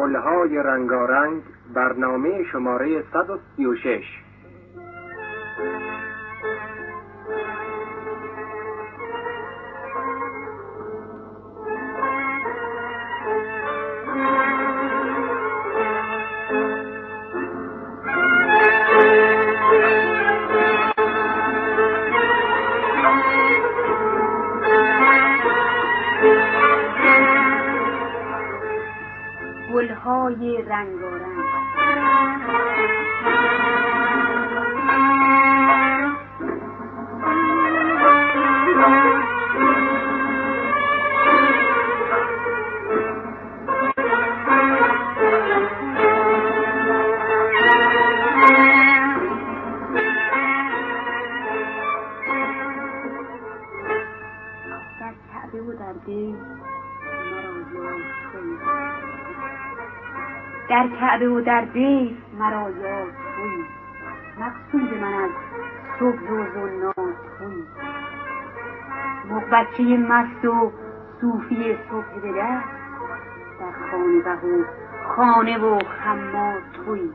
گلهای رنگارنگ برنامه شماره 136 گلهای رنگارنگ در کعبه و در دل مرا یاد در کعبه و در دل مرا یاد تویی مقصود من از صبح و زنار تویی مغ بچه مست و صوفی صبح به در در خانه و خانه و خمار تویی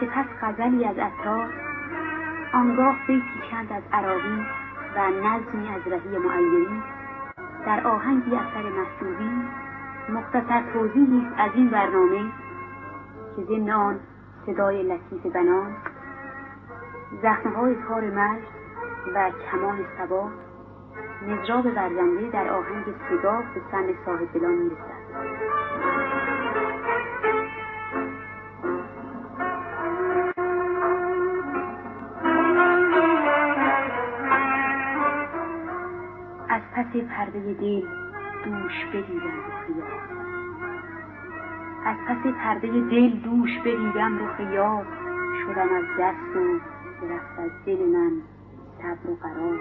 سپس غزلی از عطار آنگاه بیتی چند از عراقی و نظمی از رهی معیری در آهنگی اثر محسوبی مختصر توضیحی است از این برنامه که ضمن آن صدای لطیف بنان زخمهای تار مجد و کمان سبا مزراب ورزنده در آهنگ سگاه به سن صاحب دلان می‌رسد. پس پرده دل دوش بدیدم رخ یار از پس پرده دل دوش بدیدم رخ یار شدم از دست و برفت از دل من صبر و قرار.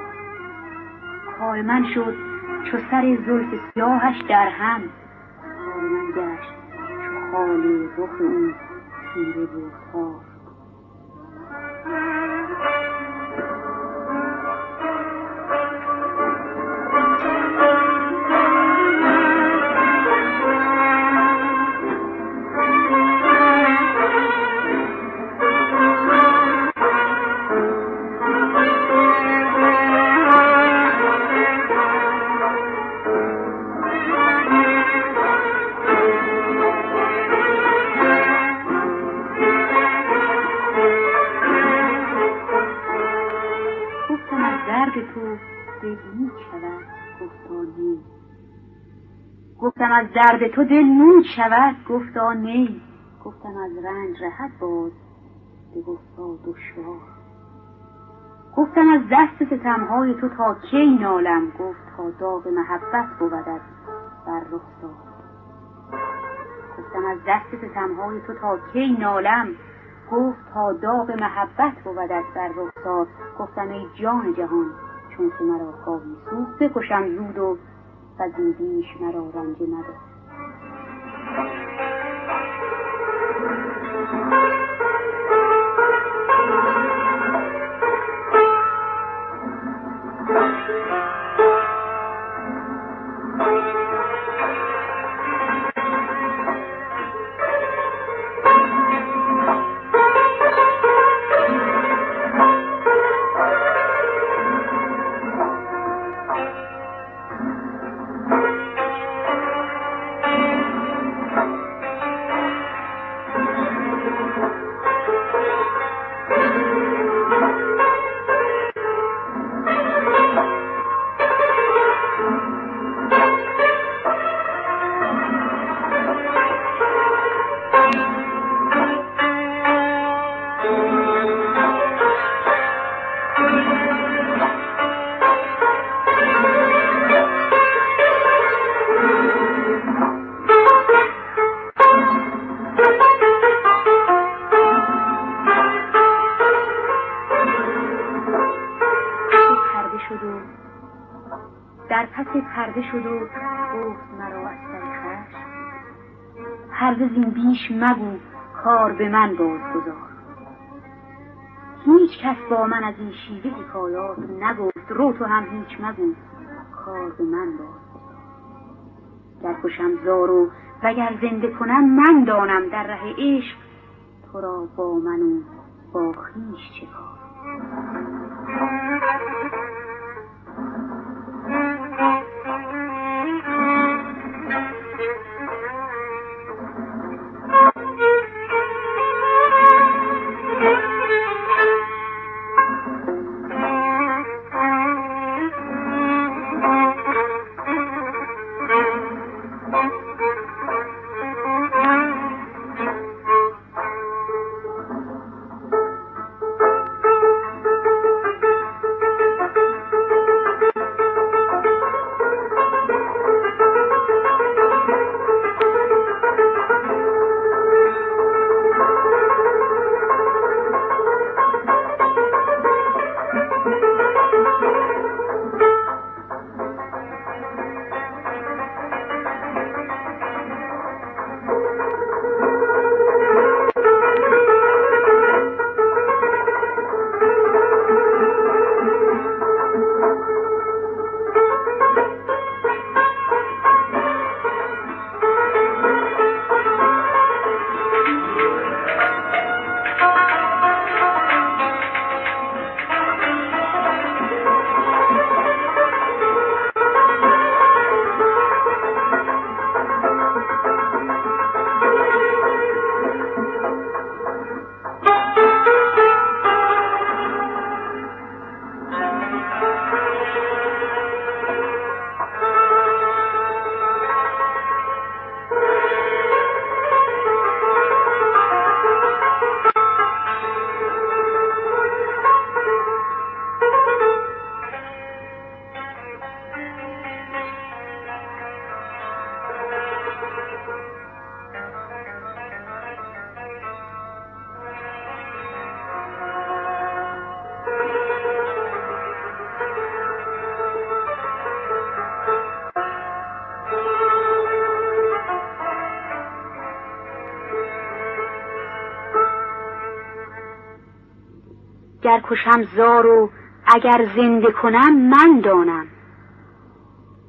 کار من شد چو سر زلف سیاهش در هم. کار من گشت چو خال رخ او تیره و تار درد تو دل نود شود. گفتا نی گفتم از رنج رهد باد. به گفتا دشوار. گفتم از دست ستمهای تو تا کی نالم. گفت تا داغ محبت بودد بر رخسار گفتم از دست ستمهای تو تا کی نالم. گفت تا داغ محبت بودت بر رخسار گفتم ای جان جهان چون که مرا خواهی سوخت بکشم زود و فزودیش مرا رنجه مدار مگو کار به من بازگذار. هیچ کس با من از این شیوه حکایات نگفت رو تو هم هیچ مگو کار به من باز گر کشم زارو وگر زنده کنم من دانم در ره عشق تو را با من و با خویش چه کار. گر کشم زار اگر زنده کنم من دانم.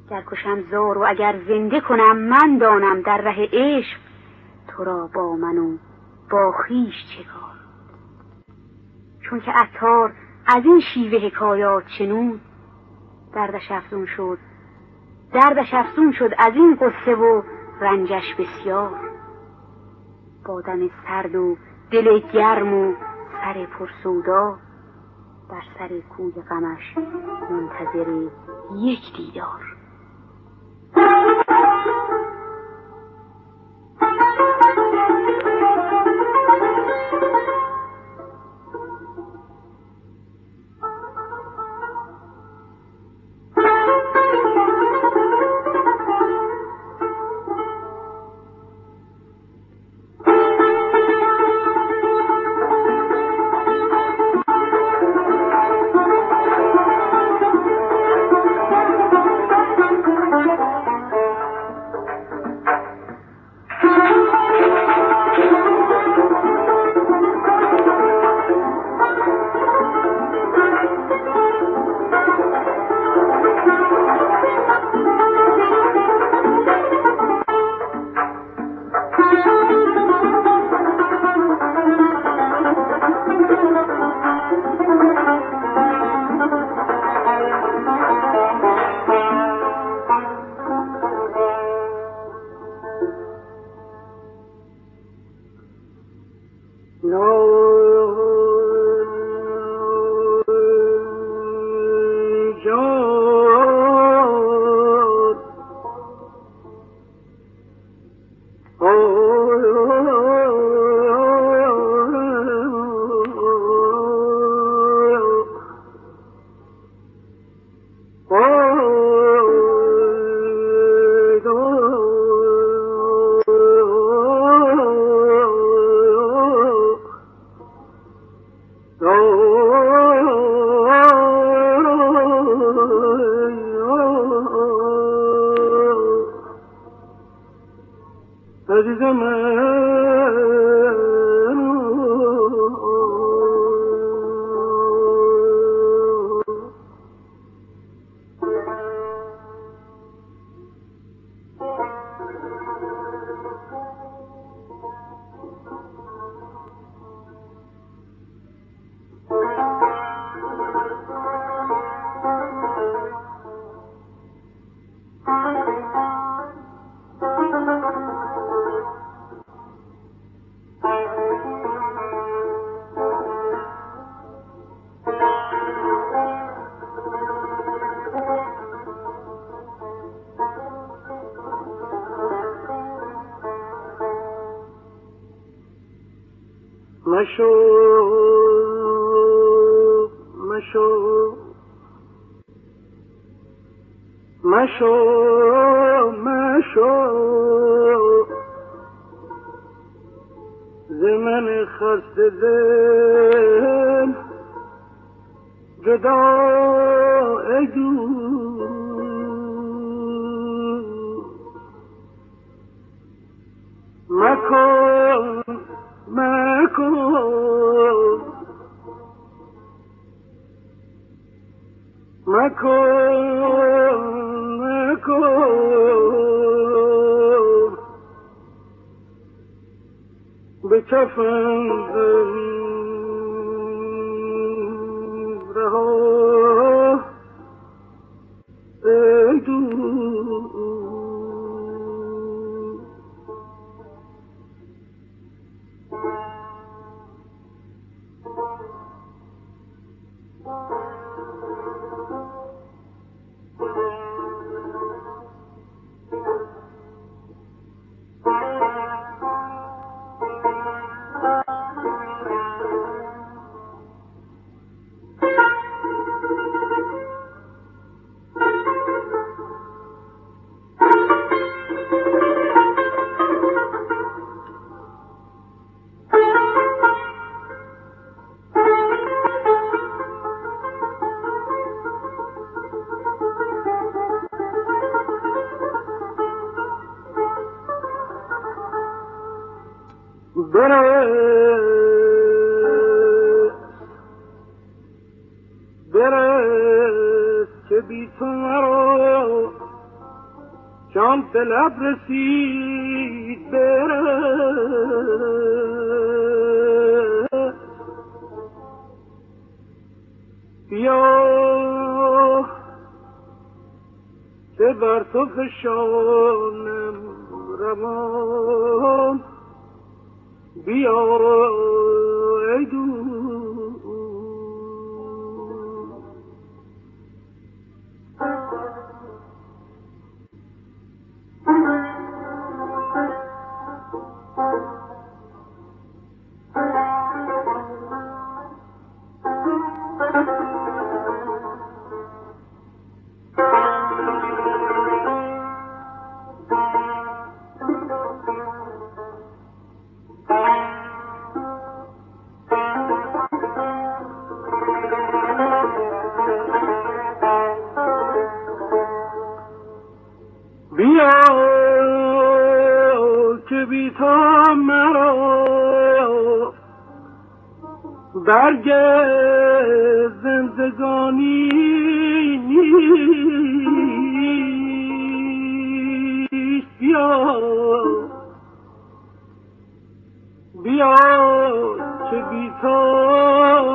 گر کشم زار و اگر زنده کنم من دانم. در ره عشق تو را با من و با خیش چه چون که عطار از این شیوه حکایات چنود دردش افزون شد. دردش افزون شد از این قصه و رنجش بسیار. با سرد و دل گرم و سر پرسودا. در سر کوی غمش منتظر یک دیدار. No. مشو جان لب بیا که بی تو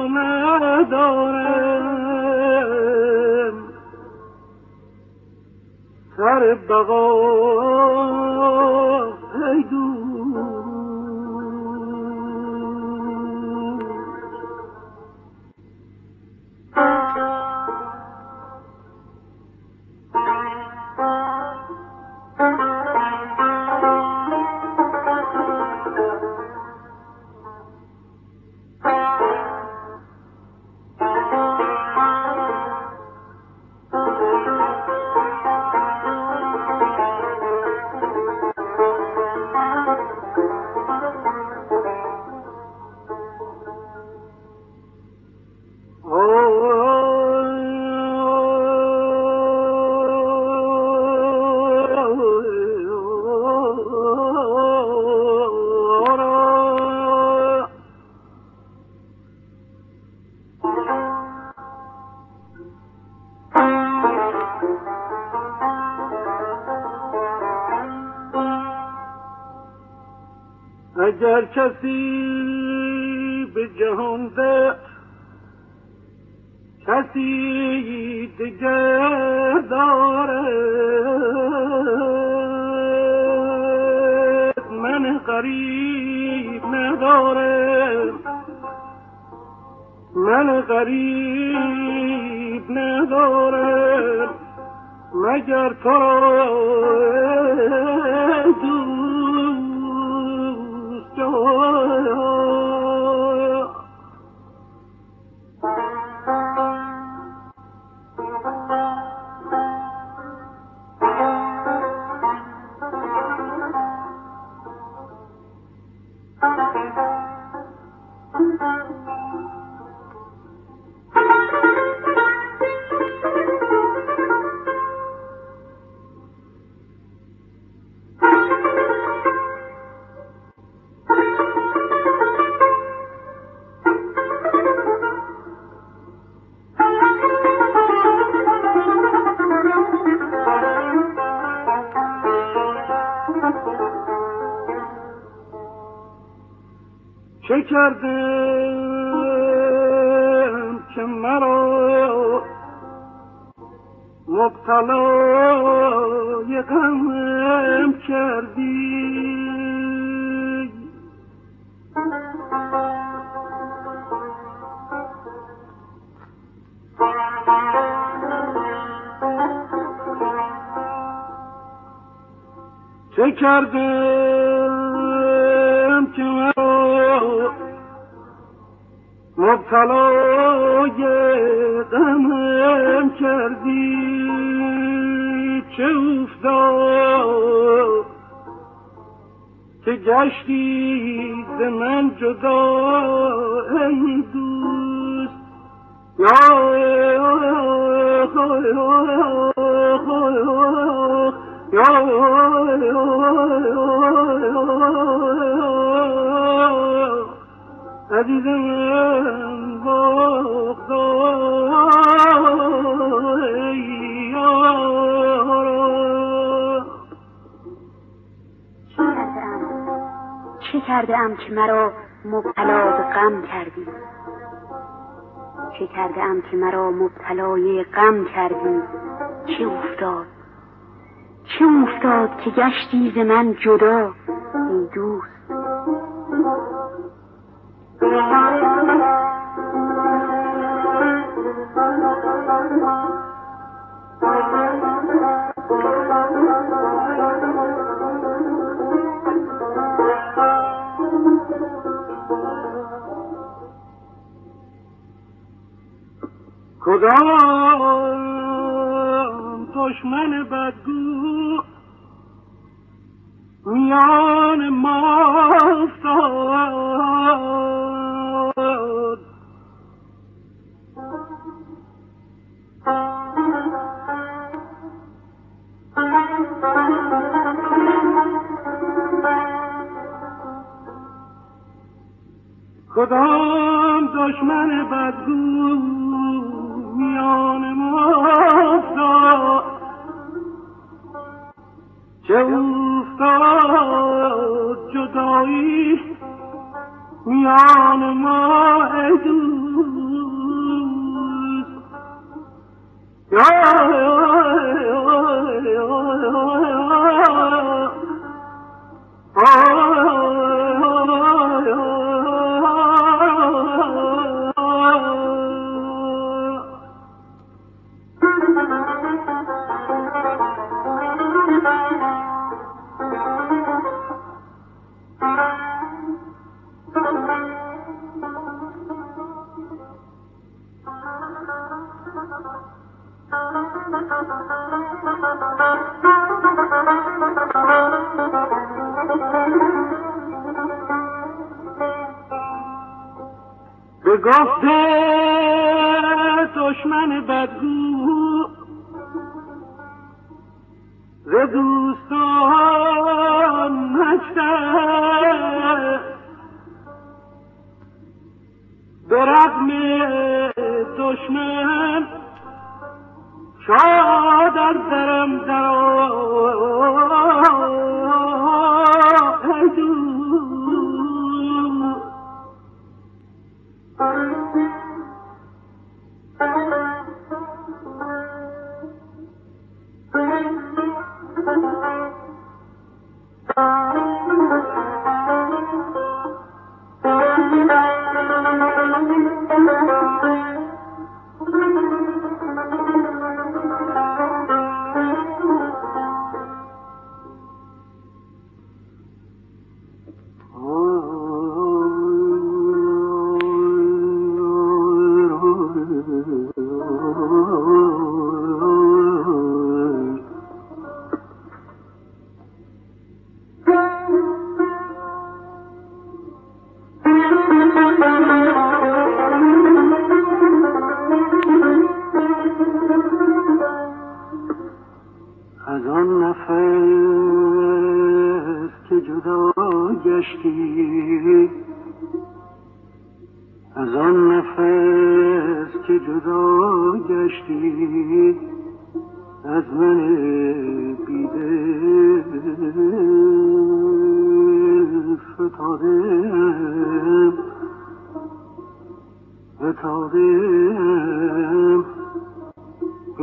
ندارم. سر بقا اگر کسی به جهان ده کسی دیگر دارد من غریب ندارم من غریب ندارم مگر تو چه کردم که مرا مبتلای غمم کردی چه افتاد که گشتی ز من جدا ای دوست یا چه کرده ام که مرا مبتلا به غم کردی؟ چه کرده ام که مرا مبتلای غم کردی؟ چه افتاد؟ چه افتاد که گشتی ز من جدا ای دوست؟ کدام؟ دشمن بدگو. میان ما افتاد. کدام دشمن بدگو میان ما چه افتاد جدایی میان ما دوست یا به گفته دشمن بدگو ز از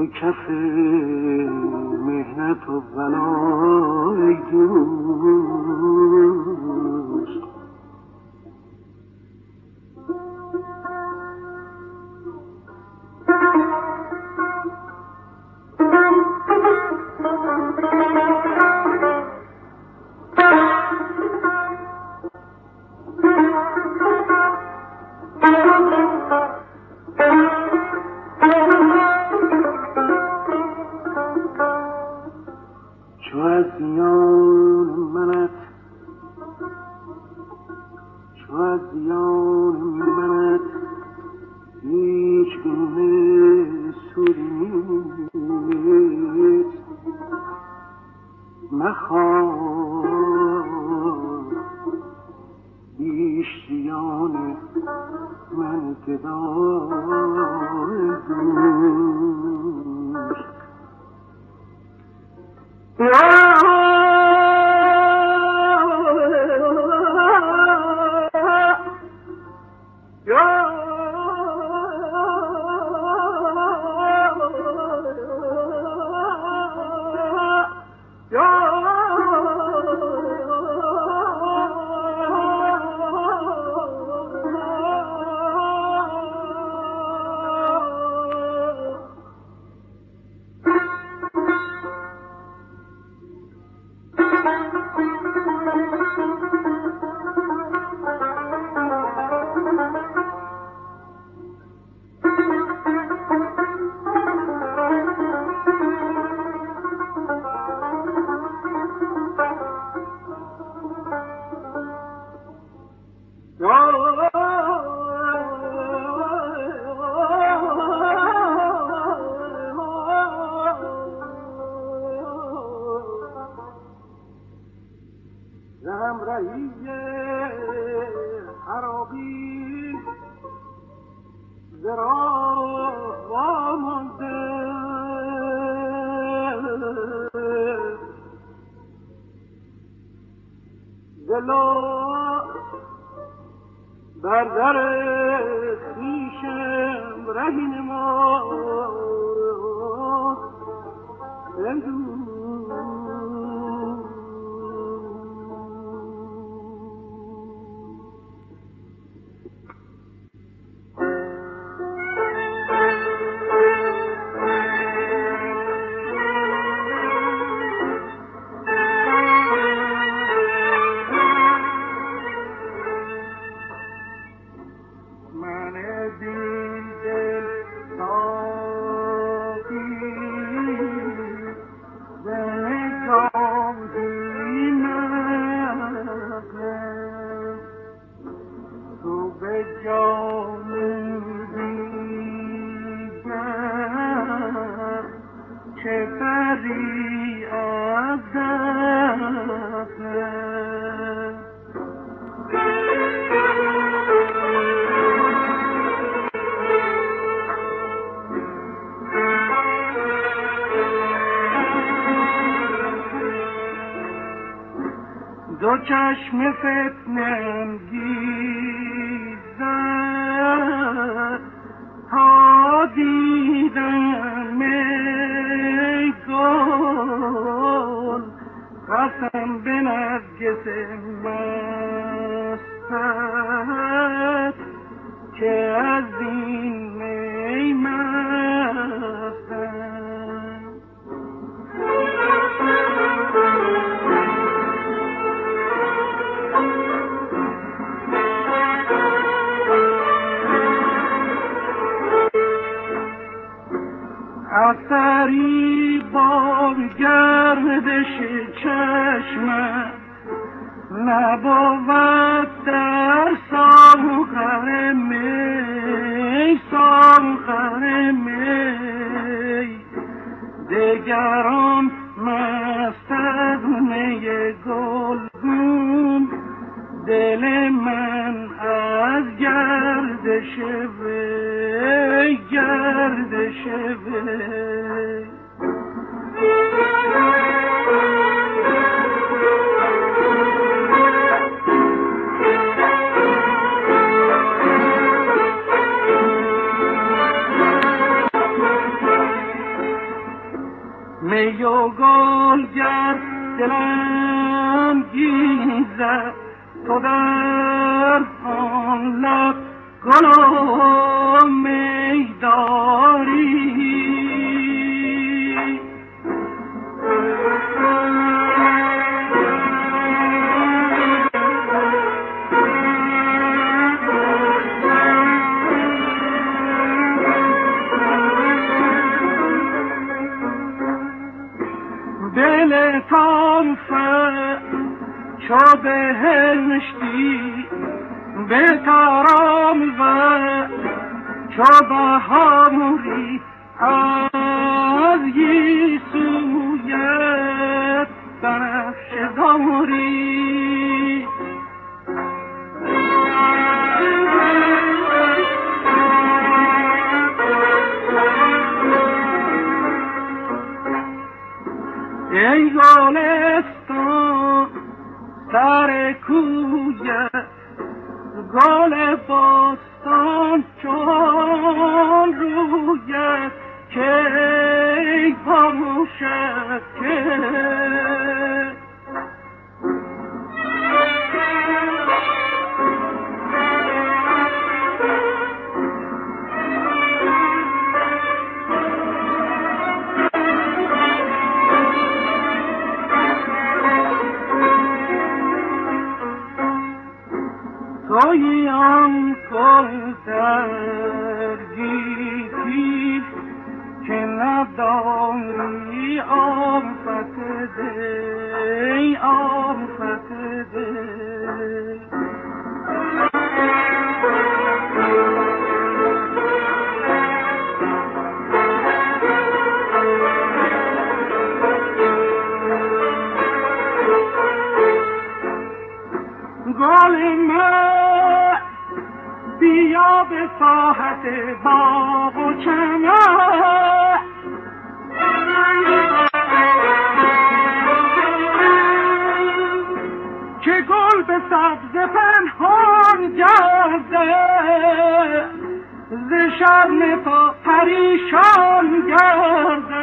به کف مهنت و بلای دوست بر چشم فتنم گیزد. تا دیدم ای گل قسم به نرگس مستت اثری با گردش چشم نبود می و گل گر دلم تو در آن لب گل بهشتی به تارام و چو بهاموری از یسویت بنفش داری ای گلستان سر کویت گل توی آن گیتی که نداری آفت دی به ساحت باغ و چمن که گل به سبز پنهان گرده ز شرم تا پریشان گرده